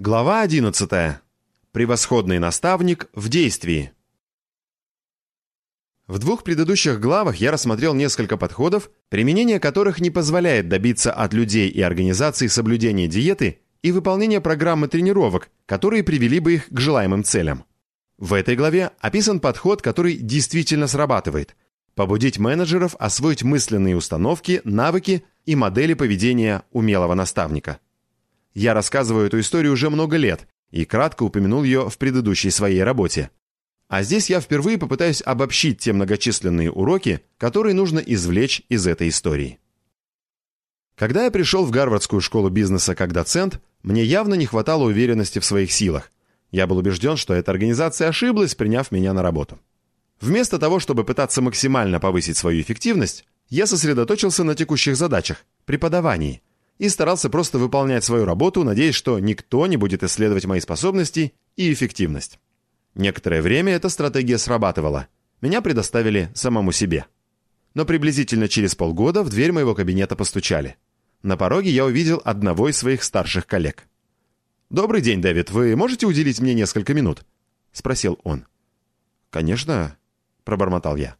Глава 11. Превосходный наставник в действии. В двух предыдущих главах я рассмотрел несколько подходов, применение которых не позволяет добиться от людей и организаций соблюдения диеты и выполнения программы тренировок, которые привели бы их к желаемым целям. В этой главе описан подход, который действительно срабатывает – побудить менеджеров освоить мысленные установки, навыки и модели поведения умелого наставника – я рассказываю эту историю уже много лет и кратко упомянул ее в предыдущей своей работе. А здесь я впервые попытаюсь обобщить те многочисленные уроки, которые нужно извлечь из этой истории. Когда я пришел в Гарвардскую школу бизнеса как доцент, мне явно не хватало уверенности в своих силах. Я был убежден, что эта организация ошиблась, приняв меня на работу. Вместо того, чтобы пытаться максимально повысить свою эффективность, я сосредоточился на текущих задачах – преподавании – и старался просто выполнять свою работу, надеясь, что никто не будет исследовать мои способности и эффективность. Некоторое время эта стратегия срабатывала. Меня предоставили самому себе. Но приблизительно через полгода в дверь моего кабинета постучали. На пороге я увидел одного из своих старших коллег. «Добрый день, Дэвид. Вы можете уделить мне несколько минут?» — спросил он. «Конечно», — пробормотал я.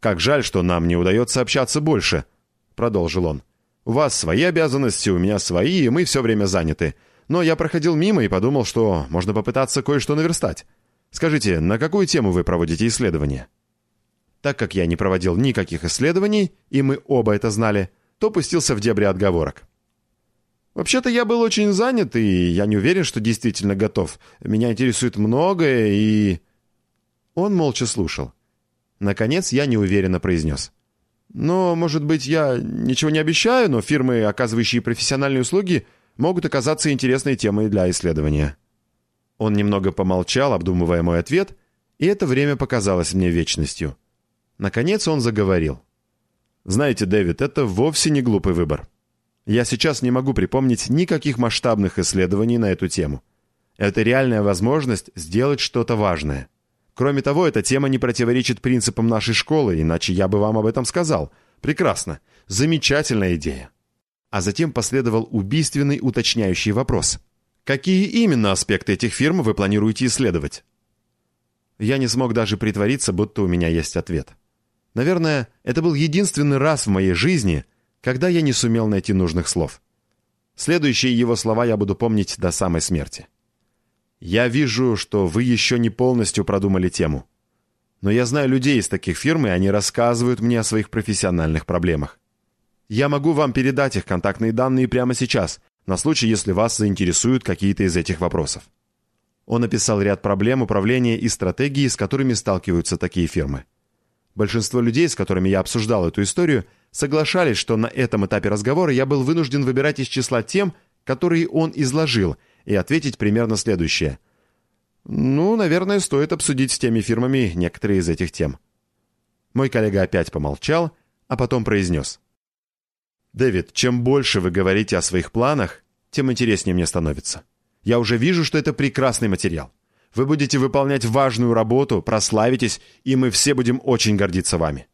«Как жаль, что нам не удается общаться больше», — продолжил он. У вас свои обязанности, у меня свои, и мы все время заняты. Но я проходил мимо и подумал, что можно попытаться кое-что наверстать. Скажите, на какую тему вы проводите исследования?» Так как я не проводил никаких исследований, и мы оба это знали, то пустился в дебри отговорок. «Вообще-то я был очень занят, и я не уверен, что действительно готов. Меня интересует многое, и...» Он молча слушал. Наконец я неуверенно произнес. Но, может быть, я ничего не обещаю, но фирмы, оказывающие профессиональные услуги, могут оказаться интересной темой для исследования». Он немного помолчал, обдумывая мой ответ, и это время показалось мне вечностью. Наконец он заговорил. «Знаете, Дэвид, это вовсе не глупый выбор. Я сейчас не могу припомнить никаких масштабных исследований на эту тему. Это реальная возможность сделать что-то важное. Кроме того, эта тема не противоречит принципам нашей школы, иначе я бы вам об этом сказал. Прекрасно. Замечательная идея. А затем последовал убийственный уточняющий вопрос. Какие именно аспекты этих фирм вы планируете исследовать? Я не смог даже притвориться, будто у меня есть ответ. Наверное, это был единственный раз в моей жизни, когда я не сумел найти нужных слов. Следующие его слова я буду помнить до самой смерти. Я вижу, что вы еще не полностью продумали тему. Но я знаю людей из таких фирм, и они рассказывают мне о своих профессиональных проблемах. Я могу вам передать их контактные данные прямо сейчас, на случай, если вас заинтересуют какие-то из этих вопросов. Он описал ряд проблем управления и стратегии, с которыми сталкиваются такие фирмы. Большинство людей, с которыми я обсуждал эту историю, соглашались, что на этом этапе разговора я был вынужден выбирать из числа тем, которые он изложил – и ответить примерно следующее. «Ну, наверное, стоит обсудить с теми фирмами некоторые из этих тем». Мой коллега опять помолчал, а потом произнес. «Дэвид, чем больше вы говорите о своих планах, тем интереснее мне становится. Я уже вижу, что это прекрасный материал. Вы будете выполнять важную работу, прославитесь, и мы все будем очень гордиться вами.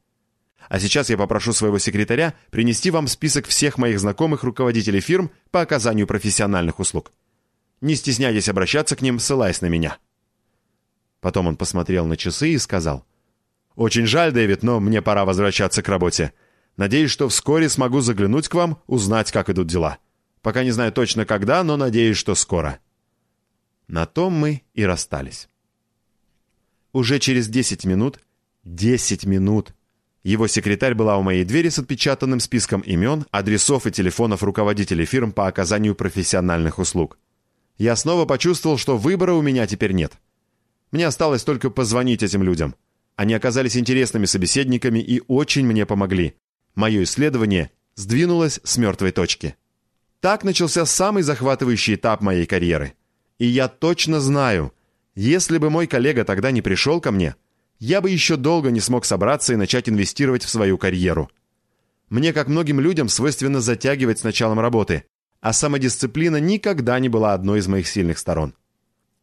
А сейчас я попрошу своего секретаря принести вам список всех моих знакомых руководителей фирм по оказанию профессиональных услуг. Не стесняйтесь обращаться к ним, ссылаясь на меня». Потом он посмотрел на часы и сказал. «Очень жаль, Дэвид, но мне пора возвращаться к работе. Надеюсь, что вскоре смогу заглянуть к вам, узнать, как идут дела. Пока не знаю точно когда, но надеюсь, что скоро». На том мы и расстались. Уже через 10 минут, 10 минут, его секретарь была у моей двери с отпечатанным списком имен, адресов и телефонов руководителей фирм по оказанию профессиональных услуг я снова почувствовал, что выбора у меня теперь нет. Мне осталось только позвонить этим людям. Они оказались интересными собеседниками и очень мне помогли. Мое исследование сдвинулось с мертвой точки. Так начался самый захватывающий этап моей карьеры. И я точно знаю, если бы мой коллега тогда не пришел ко мне, я бы еще долго не смог собраться и начать инвестировать в свою карьеру. Мне, как многим людям, свойственно затягивать с началом работы, а самодисциплина никогда не была одной из моих сильных сторон.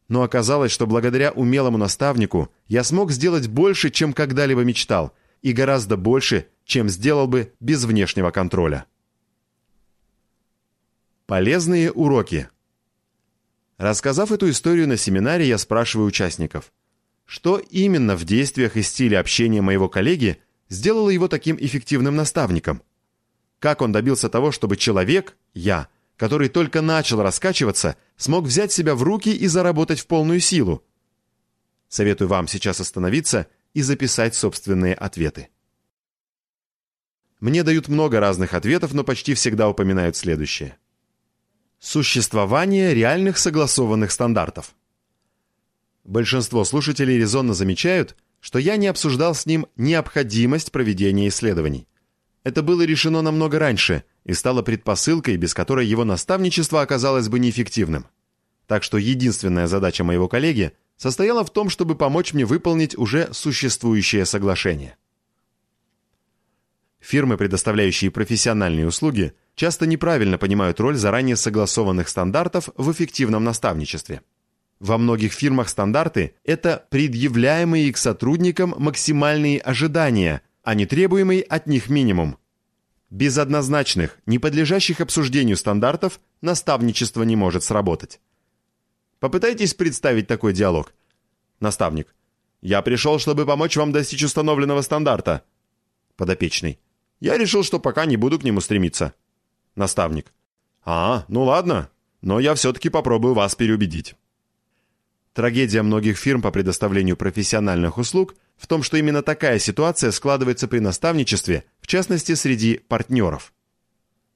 Но оказалось, что благодаря умелому наставнику я смог сделать больше, чем когда-либо мечтал, и гораздо больше, чем сделал бы без внешнего контроля. Полезные уроки. Рассказав эту историю на семинаре, я спрашиваю участников, что именно в действиях и стиле общения моего коллеги сделало его таким эффективным наставником? Как он добился того, чтобы человек, я, который только начал раскачиваться, смог взять себя в руки и заработать в полную силу? Советую вам сейчас остановиться и записать собственные ответы. Мне дают много разных ответов, но почти всегда упоминают следующее. Существование реальных согласованных стандартов. Большинство слушателей резонно замечают, что я не обсуждал с ним необходимость проведения исследований. Это было решено намного раньше и стало предпосылкой, без которой его наставничество оказалось бы неэффективным. Так что единственная задача моего коллеги состояла в том, чтобы помочь мне выполнить уже существующее соглашение. Фирмы, предоставляющие профессиональные услуги, часто неправильно понимают роль заранее согласованных стандартов в эффективном наставничестве. Во многих фирмах стандарты – это предъявляемые к сотрудникам максимальные ожидания, а не требуемый от них минимум. Без однозначных, не подлежащих обсуждению стандартов наставничество не может сработать. Попытайтесь представить такой диалог. Наставник. «Я пришел, чтобы помочь вам достичь установленного стандарта». Подопечный. Я решил, что пока не буду к нему стремиться. Наставник. А, ну ладно, но я все-таки попробую вас переубедить. Трагедия многих фирм по предоставлению профессиональных услуг в том, что именно такая ситуация складывается при наставничестве, в частности, среди партнеров.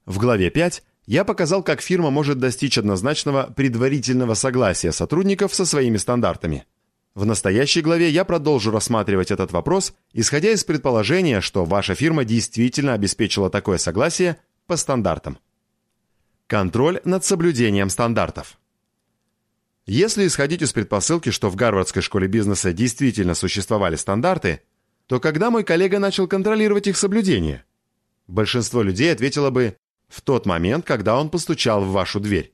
В главе 5 я показал, как фирма может достичь однозначного предварительного согласия сотрудников со своими стандартами – в настоящей главе я продолжу рассматривать этот вопрос, исходя из предположения, что ваша фирма действительно обеспечила такое согласие по стандартам. Контроль над соблюдением стандартов. Если исходить из предпосылки, что в Гарвардской школе бизнеса действительно существовали стандарты, то когда мой коллега начал контролировать их соблюдение? Большинство людей ответило бы «в тот момент, когда он постучал в вашу дверь».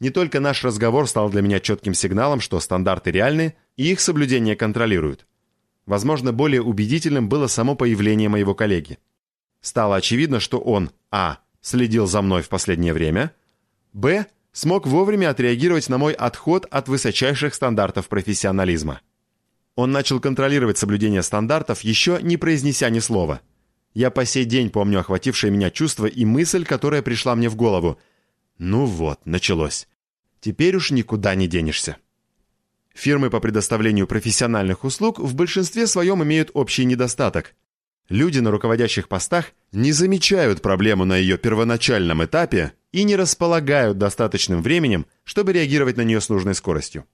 Не только наш разговор стал для меня четким сигналом, что стандарты реальны и их соблюдение контролируют. Возможно, более убедительным было само появление моего коллеги. Стало очевидно, что он а. следил за мной в последнее время, б. Смог вовремя отреагировать на мой отход от высочайших стандартов профессионализма. Он начал контролировать соблюдение стандартов, еще не произнеся ни слова. Я по сей день помню охватившее меня чувство и мысль, которая пришла мне в голову. Ну вот, началось. Теперь уж никуда не денешься. Фирмы по предоставлению профессиональных услуг в большинстве своем имеют общий недостаток. Люди на руководящих постах не замечают проблему на ее первоначальном этапе и не располагают достаточным временем, чтобы реагировать на нее с нужной скоростью.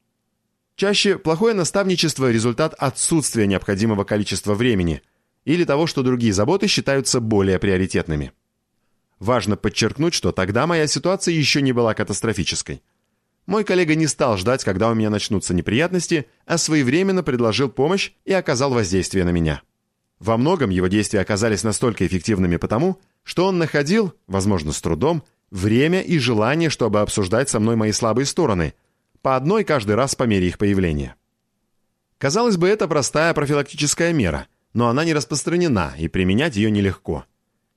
Чаще плохое наставничество – результат отсутствия необходимого количества времени или того, что другие заботы считаются более приоритетными. Важно подчеркнуть, что тогда моя ситуация еще не была катастрофической – мой коллега не стал ждать, когда у меня начнутся неприятности, а своевременно предложил помощь и оказал воздействие на меня. Во многом его действия оказались настолько эффективными потому, что он находил, возможно, с трудом, время и желание, чтобы обсуждать со мной мои слабые стороны, по одной каждый раз по мере их появления. Казалось бы, это простая профилактическая мера, но она не распространена, и применять ее нелегко.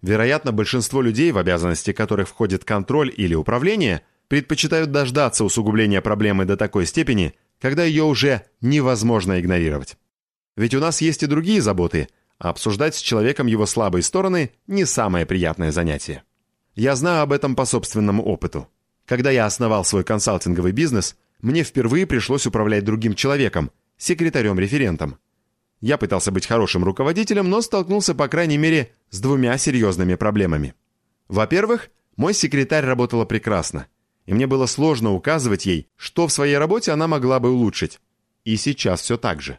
Вероятно, большинство людей, в обязанности которых входит контроль или управление – предпочитают дождаться усугубления проблемы до такой степени, когда ее уже невозможно игнорировать. Ведь у нас есть и другие заботы, а обсуждать с человеком его слабые стороны не самое приятное занятие. Я знаю об этом по собственному опыту. Когда я основал свой консалтинговый бизнес, мне впервые пришлось управлять другим человеком, секретарем-референтом. Я пытался быть хорошим руководителем, но столкнулся, по крайней мере, с двумя серьезными проблемами. Во-первых, мой секретарь работала прекрасно – и мне было сложно указывать ей, что в своей работе она могла бы улучшить. И сейчас все так же.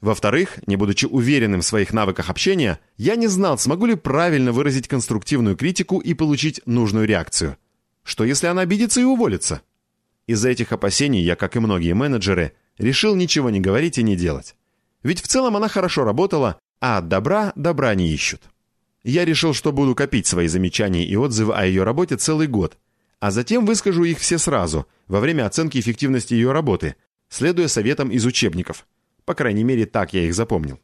Во-вторых, не будучи уверенным в своих навыках общения, я не знал, смогу ли правильно выразить конструктивную критику и получить нужную реакцию. Что если она обидится и уволится? Из-за этих опасений я, как и многие менеджеры, решил ничего не говорить и не делать. Ведь в целом она хорошо работала, а от добра добра не ищут. Я решил, что буду копить свои замечания и отзывы о ее работе целый год – а затем выскажу их все сразу, во время оценки эффективности ее работы, следуя советам из учебников. По крайней мере, так я их запомнил.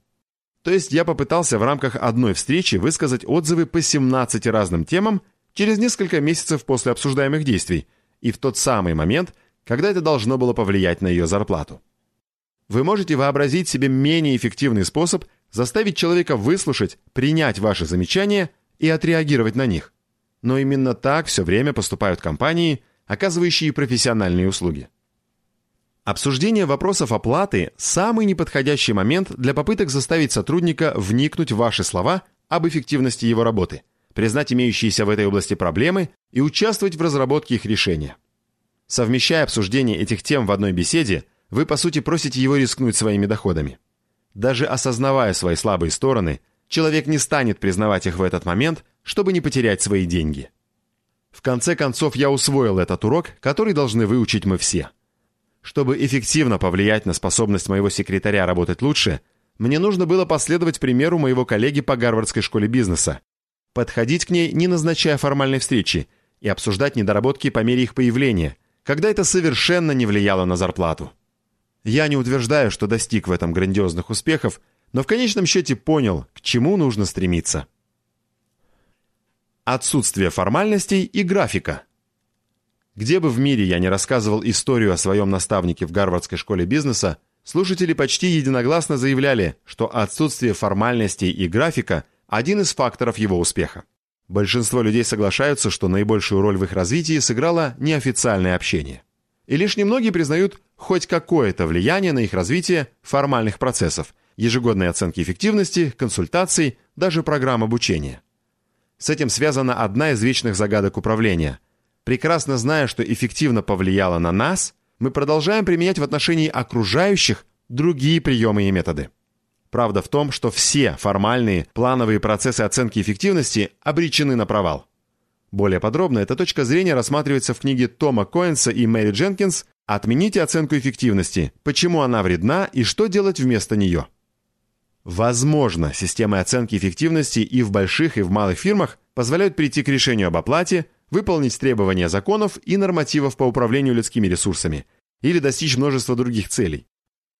То есть я попытался в рамках одной встречи высказать отзывы по 17 разным темам через несколько месяцев после обсуждаемых действий, и в тот самый момент, когда это должно было повлиять на ее зарплату. Вы можете вообразить себе менее эффективный способ заставить человека выслушать, принять ваши замечания и отреагировать на них. Но именно так все время поступают компании, оказывающие профессиональные услуги. Обсуждение вопросов оплаты – самый неподходящий момент для попыток заставить сотрудника вникнуть в ваши слова об эффективности его работы, признать имеющиеся в этой области проблемы и участвовать в разработке их решения. Совмещая обсуждение этих тем в одной беседе, вы по сути просите его рискнуть своими доходами. Даже осознавая свои слабые стороны, человек не станет признавать их в этот момент, чтобы не потерять свои деньги. В конце концов, я усвоил этот урок, который должны выучить мы все. Чтобы эффективно повлиять на способность моего секретаря работать лучше, мне нужно было последовать примеру моего коллеги по Гарвардской школе бизнеса, подходить к ней, не назначая формальной встречи, и обсуждать недоработки по мере их появления, когда это совершенно не влияло на зарплату. Я не утверждаю, что достиг в этом грандиозных успехов, но в конечном счете понял, к чему нужно стремиться. Отсутствие формальностей и графика. Где бы в мире я не рассказывал историю о своем наставнике в Гарвардской школе бизнеса, слушатели почти единогласно заявляли, что отсутствие формальностей и графика – один из факторов его успеха. Большинство людей соглашаются, что наибольшую роль в их развитии сыграло неофициальное общение. И лишь немногие признают хоть какое-то влияние на их развитие формальных процессов, ежегодной оценки эффективности, консультаций, даже программ обучения. С этим связана одна из вечных загадок управления. Прекрасно зная, что эффективно повлияло на нас, мы продолжаем применять в отношении окружающих другие приемы и методы. Правда в том, что все формальные, плановые процессы оценки эффективности обречены на провал. Более подробно эта точка зрения рассматривается в книге Тома Коэнса и Мэри Дженкинс «Отмените оценку эффективности. Почему она вредна и что делать вместо нее». Возможно, системы оценки эффективности и в больших, и в малых фирмах позволяют прийти к решению об оплате, выполнить требования законов и нормативов по управлению людскими ресурсами или достичь множества других целей.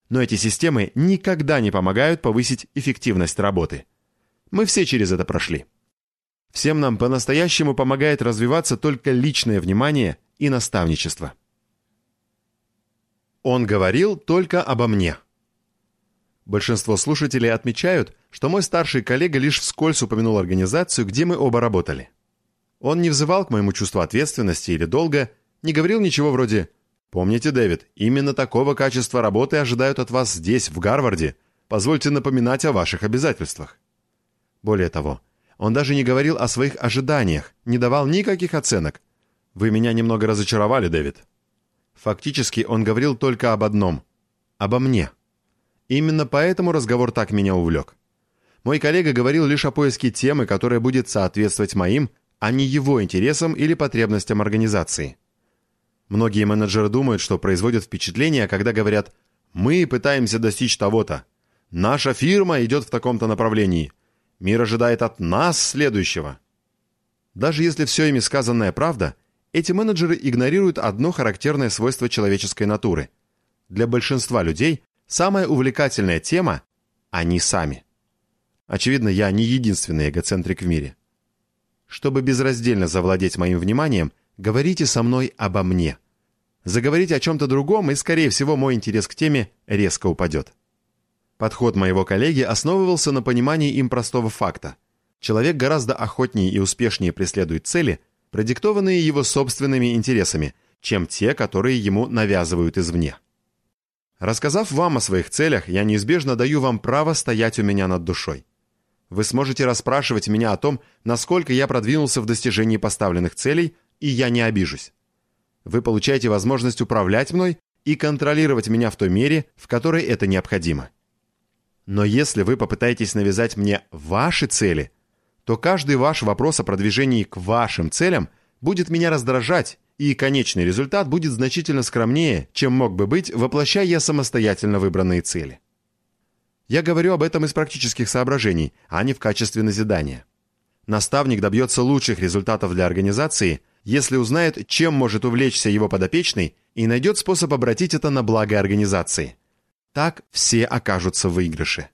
Но эти системы никогда не помогают повысить эффективность работы. Мы все через это прошли. Всем нам по-настоящему помогает развиваться только личное внимание и наставничество. Он говорил только обо мне. Большинство слушателей отмечают, что мой старший коллега лишь вскользь упомянул организацию, где мы оба работали. Он не взывал к моему чувству ответственности или долга, не говорил ничего вроде «Помните, Дэвид, именно такого качества работы ожидают от вас здесь, в Гарварде. Позвольте напоминать о ваших обязательствах». Более того, он даже не говорил о своих ожиданиях, не давал никаких оценок. «Вы меня немного разочаровали, Дэвид». Фактически он говорил только об одном – обо мне. Именно поэтому разговор так меня увлек. Мой коллега говорил лишь о поиске темы, которая будет соответствовать моим, а не его интересам или потребностям организации. Многие менеджеры думают, что производят впечатление, когда говорят «мы пытаемся достичь того-то», «наша фирма идет в таком-то направлении», Мир ожидает от нас следующего. Даже если все ими сказанное правда, эти менеджеры игнорируют одно характерное свойство человеческой натуры. Для большинства людей самая увлекательная тема – они сами. Очевидно, я не единственный эгоцентрик в мире. Чтобы безраздельно завладеть моим вниманием, говорите со мной обо мне. Заговорите о чем-то другом, и, скорее всего, мой интерес к теме резко упадет. Подход моего коллеги основывался на понимании им простого факта. Человек гораздо охотнее и успешнее преследует цели, продиктованные его собственными интересами, чем те, которые ему навязывают извне. Рассказав вам о своих целях, я неизбежно даю вам право стоять у меня над душой. Вы сможете расспрашивать меня о том, насколько я продвинулся в достижении поставленных целей, и я не обижусь. Вы получаете возможность управлять мной и контролировать меня в той мере, в которой это необходимо. Но если вы попытаетесь навязать мне ваши цели, то каждый ваш вопрос о продвижении к вашим целям будет меня раздражать, и конечный результат будет значительно скромнее, чем мог бы быть, воплощая я самостоятельно выбранные цели. Я говорю об этом из практических соображений, а не в качестве назидания. Наставник добьется лучших результатов для организации, если узнает, чем может увлечься его подопечный и найдет способ обратить это на благо организации – так все окажутся в выигрыше.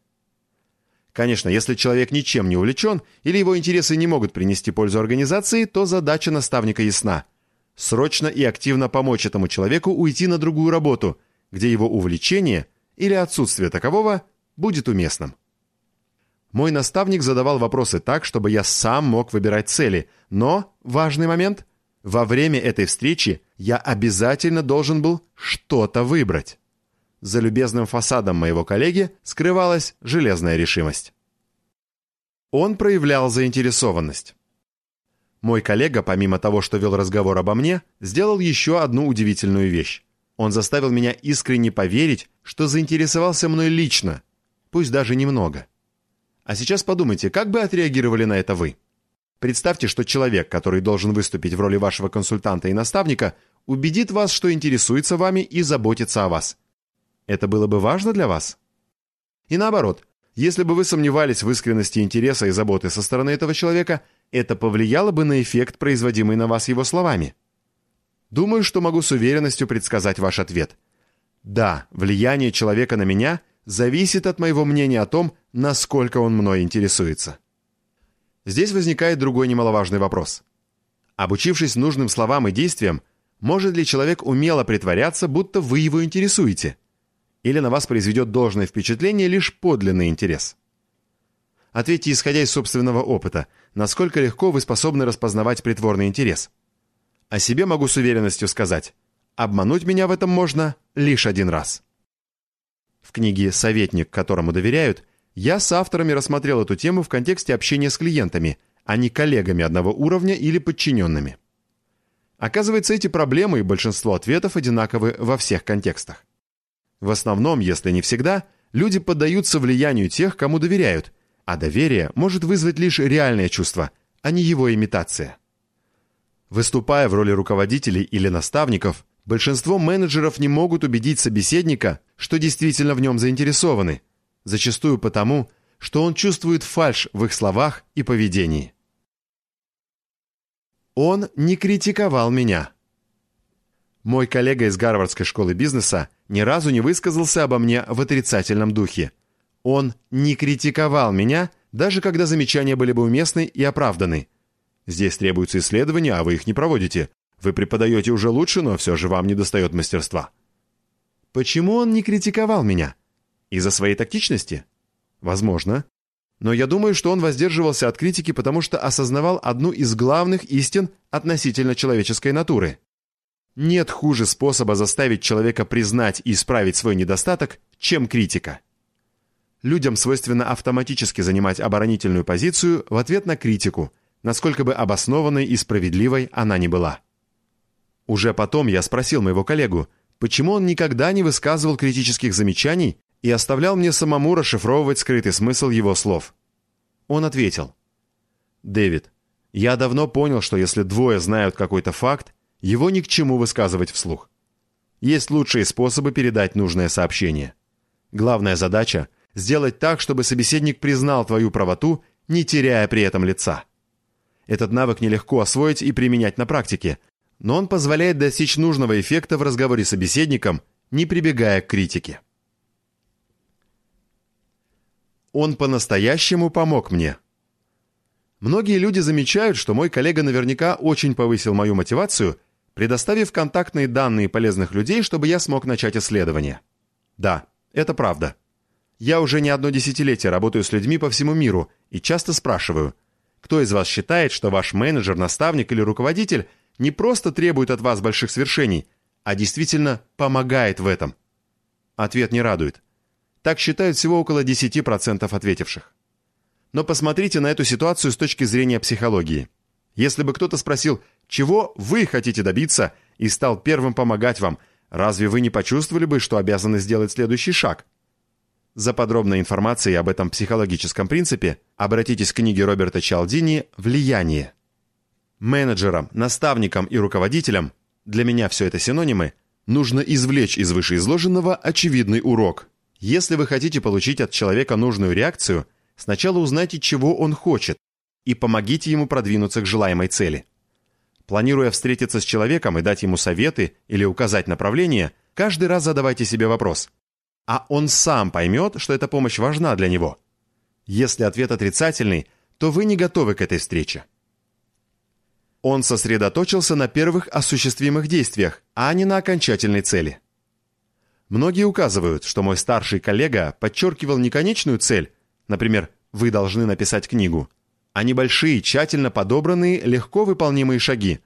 Конечно, если человек ничем не увлечен или его интересы не могут принести пользу организации, то задача наставника ясна. срочно и активно помочь этому человеку уйти на другую работу, где его увлечение или отсутствие такового будет уместным. Мой наставник задавал вопросы так, чтобы я сам мог выбирать цели, но, важный момент, во время этой встречи я обязательно должен был что-то выбрать. За любезным фасадом моего коллеги скрывалась железная решимость. Он проявлял заинтересованность. Мой коллега, помимо того, что вел разговор обо мне, сделал еще одну удивительную вещь. Он заставил меня искренне поверить, что заинтересовался мной лично, пусть даже немного. А сейчас подумайте, как бы отреагировали на это вы? Представьте, что человек, который должен выступить в роли вашего консультанта и наставника, убедит вас, что интересуется вами и заботится о вас. Это было бы важно для вас? И наоборот, если бы вы сомневались в искренности интереса и заботы со стороны этого человека, это повлияло бы на эффект, производимый на вас его словами. Думаю, что могу с уверенностью предсказать ваш ответ. Да, влияние человека на меня зависит от моего мнения о том, насколько он мной интересуется. Здесь возникает другой немаловажный вопрос. Обучившись нужным словам и действиям, может ли человек умело притворяться, будто вы его интересуете? Или на вас произведет должное впечатление лишь подлинный интерес? Ответьте, исходя из собственного опыта, насколько легко вы способны распознавать притворный интерес. О себе могу с уверенностью сказать, обмануть меня в этом можно лишь один раз. В книге «Советник, которому доверяют» я с авторами рассмотрел эту тему в контексте общения с клиентами, а не коллегами одного уровня или подчиненными. Оказывается, эти проблемы и большинство ответов одинаковы во всех контекстах. В основном, если не всегда, люди поддаются влиянию тех, кому доверяют, а доверие может вызвать лишь реальное чувство, а не его имитация. Выступая в роли руководителей или наставников, большинство менеджеров не могут убедить собеседника, что действительно в нем заинтересованы, зачастую потому, что он чувствует фальшь в их словах и поведении. Он не критиковал меня. Мой коллега из Гарвардской школы бизнеса ни разу не высказался обо мне в отрицательном духе. Он не критиковал меня, даже когда замечания были бы уместны и оправданы. Здесь требуются исследования, а вы их не проводите. Вы преподаете уже лучше, но все же вам не достает мастерства. Почему он не критиковал меня? Из-за своей тактичности? Возможно. Но я думаю, что он воздерживался от критики, потому что осознавал одну из главных истин относительно человеческой натуры. Нет хуже способа заставить человека признать и исправить свой недостаток, чем критика. Людям свойственно автоматически занимать оборонительную позицию в ответ на критику, насколько бы обоснованной и справедливой она ни была. Уже потом я спросил моего коллегу, почему он никогда не высказывал критических замечаний и оставлял мне самому расшифровывать скрытый смысл его слов. Он ответил, «Дэвид, я давно понял, что если двое знают какой-то факт, его ни к чему высказывать вслух. Есть лучшие способы передать нужное сообщение. Главная задача – сделать так, чтобы собеседник признал твою правоту, не теряя при этом лица. Этот навык нелегко освоить и применять на практике, но он позволяет достичь нужного эффекта в разговоре с собеседником, не прибегая к критике. Он по-настоящему помог мне. Многие люди замечают, что мой коллега наверняка очень повысил мою мотивацию – предоставив контактные данные полезных людей, чтобы я смог начать исследование. Да, это правда. Я уже не одно десятилетие работаю с людьми по всему миру и часто спрашиваю, кто из вас считает, что ваш менеджер, наставник или руководитель не просто требует от вас больших свершений, а действительно помогает в этом? Ответ не радует. Так считают всего около 10% ответивших. Но посмотрите на эту ситуацию с точки зрения психологии. Если бы кто-то спросил, чего вы хотите добиться, и стал первым помогать вам, разве вы не почувствовали бы, что обязаны сделать следующий шаг? За подробной информацией об этом психологическом принципе обратитесь к книге Роберта Чалдини «Влияние». Менеджерам, наставникам и руководителям, для меня все это синонимы, нужно извлечь из вышеизложенного очевидный урок. Если вы хотите получить от человека нужную реакцию, сначала узнайте, чего он хочет, и помогите ему продвинуться к желаемой цели. Планируя встретиться с человеком и дать ему советы или указать направление, каждый раз задавайте себе вопрос. А он сам поймет, что эта помощь важна для него? Если ответ отрицательный, то вы не готовы к этой встрече. Он сосредоточился на первых осуществимых действиях, а не на окончательной цели. Многие указывают, что мой старший коллега подчеркивал не конечную цель, например, «вы должны написать книгу», а небольшие, тщательно подобранные, легко выполнимые шаги.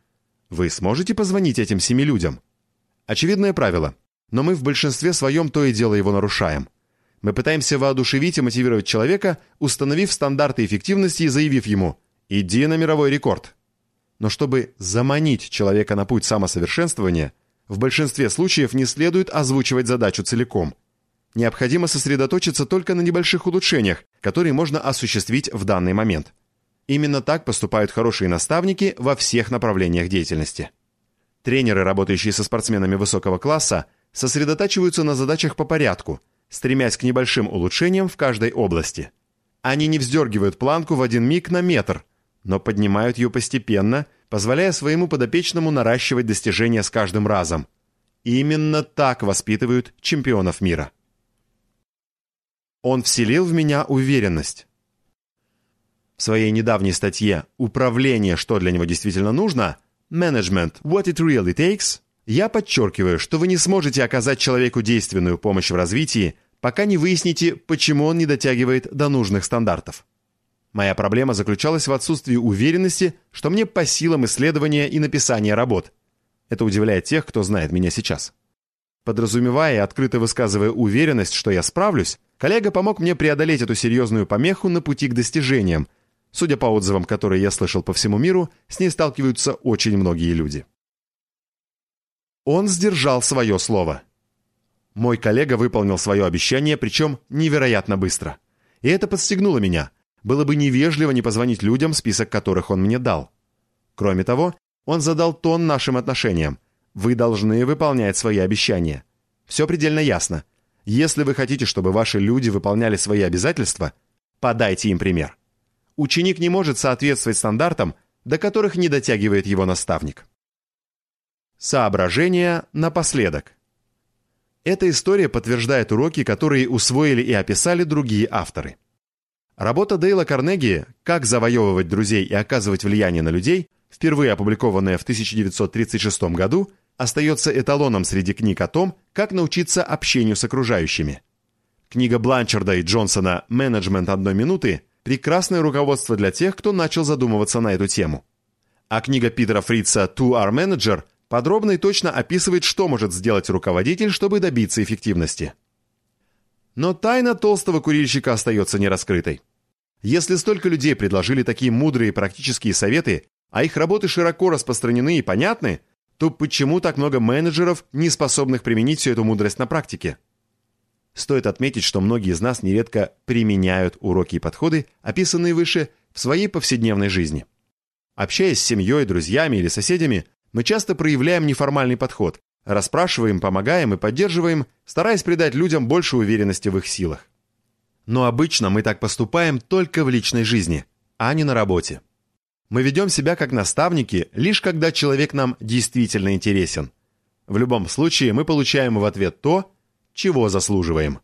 Вы сможете позвонить этим семи людям? Очевидное правило, но мы в большинстве своем то и дело его нарушаем. Мы пытаемся воодушевить и мотивировать человека, установив стандарты эффективности и заявив ему «иди на мировой рекорд». Но чтобы заманить человека на путь самосовершенствования, в большинстве случаев не следует озвучивать задачу целиком. Необходимо сосредоточиться только на небольших улучшениях, которые можно осуществить в данный момент. Именно так поступают хорошие наставники во всех направлениях деятельности. Тренеры, работающие со спортсменами высокого класса, сосредотачиваются на задачах по порядку, стремясь к небольшим улучшениям в каждой области. Они не вздергивают планку в один миг на метр – но поднимают ее постепенно, позволяя своему подопечному наращивать достижения с каждым разом. Именно так воспитывают чемпионов мира. Он вселил в меня уверенность. В своей недавней статье «Управление. Что для него действительно нужно» «Management. What it really takes» я подчеркиваю, что вы не сможете оказать человеку действенную помощь в развитии, пока не выясните, почему он не дотягивает до нужных стандартов. Моя проблема заключалась в отсутствии уверенности, что мне по силам исследования и написания работ. Это удивляет тех, кто знает меня сейчас. Подразумевая и открыто высказывая уверенность, что я справлюсь, коллега помог мне преодолеть эту серьезную помеху на пути к достижениям. Судя по отзывам, которые я слышал по всему миру, с ней сталкиваются очень многие люди. Он сдержал свое слово. Мой коллега выполнил свое обещание, причем невероятно быстро. И это подстегнуло меня – было бы невежливо не позвонить людям, список которых он мне дал. Кроме того, он задал тон нашим отношениям. Вы должны выполнять свои обещания. Все предельно ясно. Если вы хотите, чтобы ваши люди выполняли свои обязательства, подайте им пример. Ученик не может соответствовать стандартам, до которых не дотягивает его наставник. Соображения напоследок. Эта история подтверждает уроки, которые усвоили и описали другие авторы. Работа Дейла Карнеги «Как завоевывать друзей и оказывать влияние на людей», впервые опубликованная в 1936 году, остается эталоном среди книг о том, как научиться общению с окружающими. Книга Бланчарда и Джонсона «Менеджмент одной минуты» – прекрасное руководство для тех, кто начал задумываться на эту тему. А книга Питера Фрица «Two Are Manager» подробно и точно описывает, что может сделать руководитель, чтобы добиться эффективности. Но тайна толстого курильщика остается нераскрытой. Если столько людей предложили такие мудрые практические советы, а их работы широко распространены и понятны, то почему так много менеджеров, не способных применить всю эту мудрость на практике? Стоит отметить, что многие из нас нередко применяют уроки и подходы, описанные выше, в своей повседневной жизни. Общаясь с семьей, друзьями или соседями, мы часто проявляем неформальный подход, Расспрашиваем, помогаем и поддерживаем, стараясь придать людям больше уверенности в их силах. Но обычно мы так поступаем только в личной жизни, а не на работе. Мы ведем себя как наставники, лишь когда человек нам действительно интересен. В любом случае мы получаем в ответ то, чего заслуживаем.